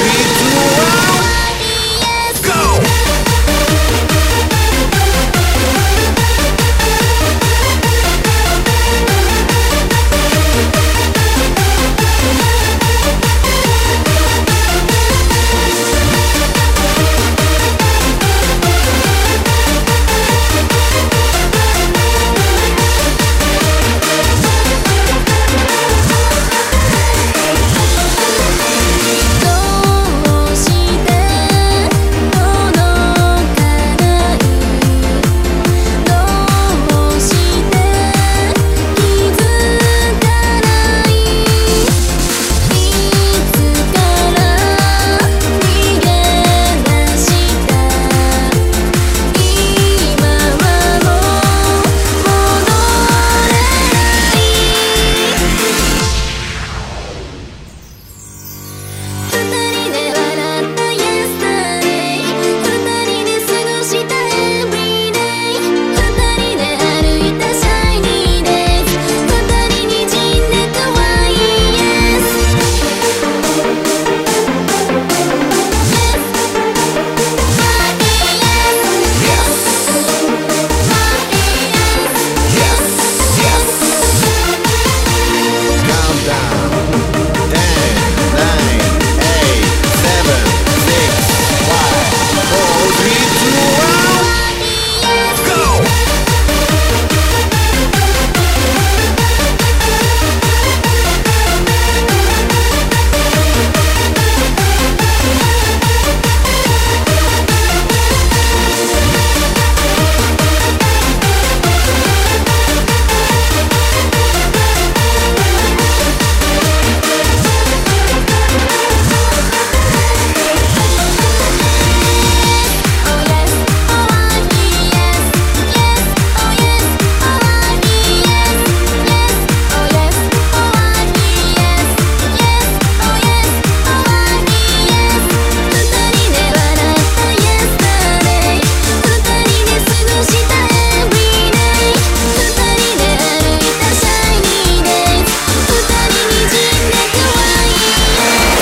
be